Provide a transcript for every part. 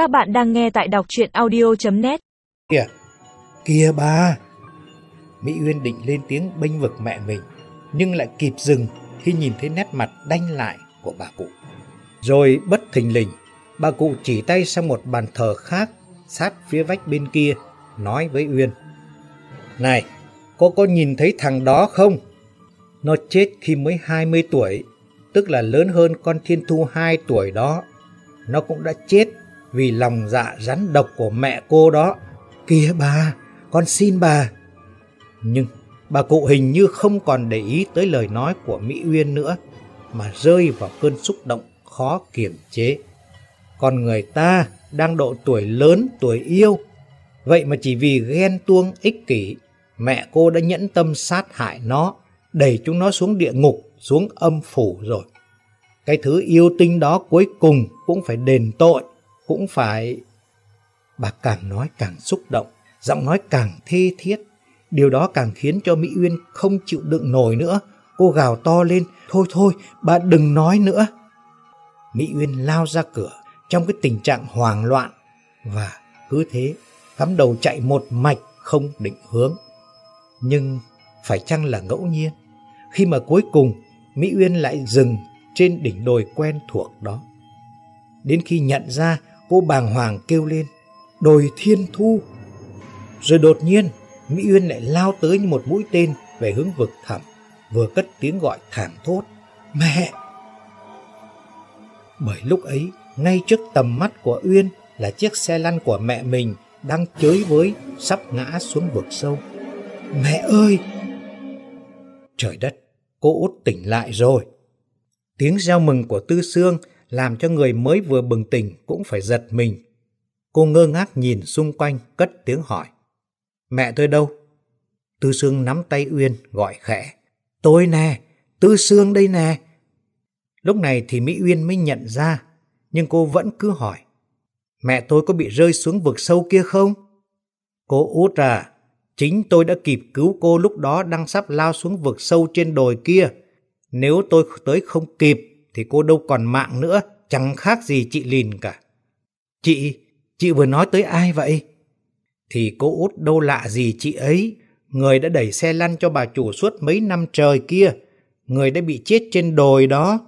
Các bạn đang nghe tại đọc chuyện audio.net Kìa, kìa bà! Mỹ Uyên định lên tiếng bênh vực mẹ mình, nhưng lại kịp dừng khi nhìn thấy nét mặt đanh lại của bà cụ. Rồi bất thình lình, bà cụ chỉ tay sang một bàn thờ khác sát phía vách bên kia, nói với Uyên. Này, cô có nhìn thấy thằng đó không? Nó chết khi mới 20 tuổi, tức là lớn hơn con Thiên Thu 2 tuổi đó. Nó cũng đã chết vì lòng dạ rắn độc của mẹ cô đó. Kìa bà, con xin bà. Nhưng bà cụ hình như không còn để ý tới lời nói của Mỹ Uyên nữa, mà rơi vào cơn xúc động khó kiềm chế. Con người ta đang độ tuổi lớn, tuổi yêu, vậy mà chỉ vì ghen tuông ích kỷ, mẹ cô đã nhẫn tâm sát hại nó, đẩy chúng nó xuống địa ngục, xuống âm phủ rồi. Cái thứ yêu tinh đó cuối cùng cũng phải đền tội, cũng phải... Bà càng nói càng xúc động, giọng nói càng thê thiết. Điều đó càng khiến cho Mỹ Uyên không chịu đựng nổi nữa. Cô gào to lên, thôi thôi, bà đừng nói nữa. Mỹ Uyên lao ra cửa trong cái tình trạng hoảng loạn và cứ thế cắm đầu chạy một mạch không định hướng. Nhưng phải chăng là ngẫu nhiên khi mà cuối cùng Mỹ Uyên lại dừng trên đỉnh đồi quen thuộc đó. Đến khi nhận ra cô bàng hoàng kêu lên đồi thiên thu. Rồi đột nhiên Mỹ Uyên lại lao tới như một mũi tên về hướng vực thẳm, vừa cất tiếng gọi thảm thốt. Mẹ! Bởi lúc ấy, ngay trước tầm mắt của Uyên là chiếc xe lăn của mẹ mình đang chới với sắp ngã xuống vực sâu. Mẹ ơi! Trời đất, cô út tỉnh lại rồi. Tiếng reo mừng của Tư Sương làm cho người mới vừa bừng tỉnh cũng phải giật mình. Cô ngơ ngác nhìn xung quanh cất tiếng hỏi. Mẹ tôi đâu? Tư Sương nắm tay Uyên gọi khẽ. Tôi nè, Tư Sương đây nè. Lúc này thì Mỹ Uyên mới nhận ra, nhưng cô vẫn cứ hỏi. Mẹ tôi có bị rơi xuống vực sâu kia không? Cô út à, chính tôi đã kịp cứu cô lúc đó đang sắp lao xuống vực sâu trên đồi kia. Nếu tôi tới không kịp thì cô đâu còn mạng nữa, chẳng khác gì chị Lìn cả. Chị, chị vừa nói tới ai vậy? Thì cô út đâu lạ gì chị ấy, người đã đẩy xe lăn cho bà chủ suốt mấy năm trời kia, người đã bị chết trên đồi đó.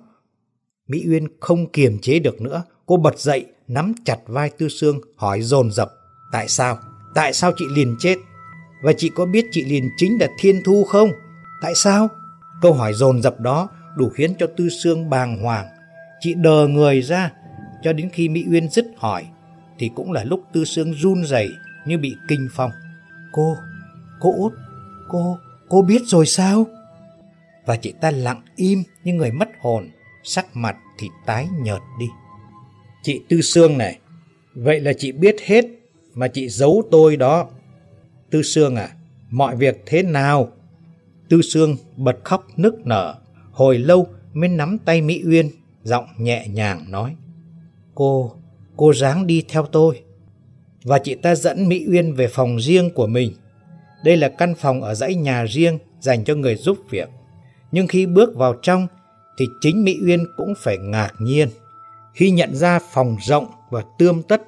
Mỹ Uyên không kiềm chế được nữa, cô bật dậy, nắm chặt vai Tư Sương, hỏi dồn dập Tại sao? Tại sao chị Lìn chết? Và chị có biết chị Lìn chính là Thiên Thu không? Tại sao? Câu hỏi dồn dập đó đủ khiến cho Tư Sương bàng hoàng. Chị đờ người ra, cho đến khi Mỹ Uyên dứt hỏi, thì cũng là lúc Tư Sương run rẩy như bị kinh phong. Cô, cô út, cô, cô biết rồi sao? Và chị ta lặng im như người mất hồn, sắc mặt thì tái nhợt đi. Chị Tư Sương này, vậy là chị biết hết mà chị giấu tôi đó. Tư Sương à, mọi việc thế nào? Tư Sương bật khóc nức nở, hồi lâu mới nắm tay Mỹ Uyên, giọng nhẹ nhàng nói. Cô, cô ráng đi theo tôi. Và chị ta dẫn Mỹ Uyên về phòng riêng của mình. Đây là căn phòng ở dãy nhà riêng dành cho người giúp việc. Nhưng khi bước vào trong thì chính Mỹ Uyên cũng phải ngạc nhiên khi nhận ra phòng rộng và tươm tất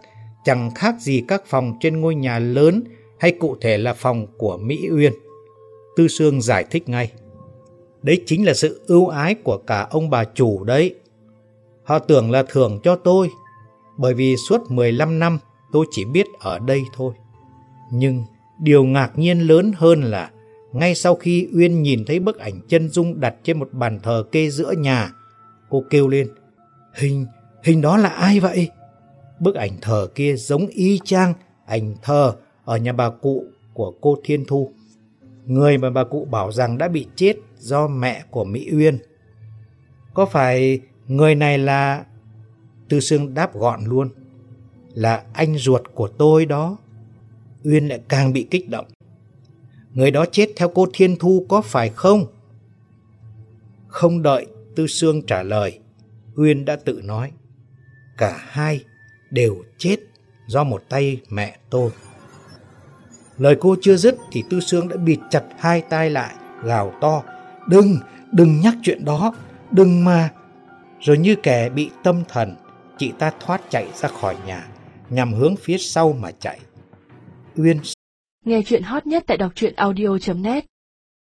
chẳng khác gì các phòng trên ngôi nhà lớn hay cụ thể là phòng của Mỹ Uyên. Tư Sương giải thích ngay. Đấy chính là sự ưu ái của cả ông bà chủ đấy. Họ tưởng là thưởng cho tôi, bởi vì suốt 15 năm tôi chỉ biết ở đây thôi. Nhưng điều ngạc nhiên lớn hơn là ngay sau khi Uyên nhìn thấy bức ảnh chân dung đặt trên một bàn thờ kê giữa nhà, cô kêu lên, hình, hình đó là ai vậy? Bức ảnh thờ kia giống y chang ảnh thờ ở nhà bà cụ của cô Thiên Thu. Người mà bà cụ bảo rằng đã bị chết do mẹ của Mỹ Uyên. Có phải người này là... Tư Sương đáp gọn luôn. Là anh ruột của tôi đó. Uyên lại càng bị kích động. Người đó chết theo cô Thiên Thu có phải không? Không đợi Tư Sương trả lời, Uyên đã tự nói. Cả hai đều chết do một tay mẹ tôi. Lời cô chưa dứt thì Tư Sương đã bịt chặt hai tay lại, gào to. Đừng, đừng nhắc chuyện đó, đừng mà. Rồi như kẻ bị tâm thần, chị ta thoát chạy ra khỏi nhà, nhằm hướng phía sau mà chạy. Uyên Nghe chuyện hot nhất tại đọc truyện audio.net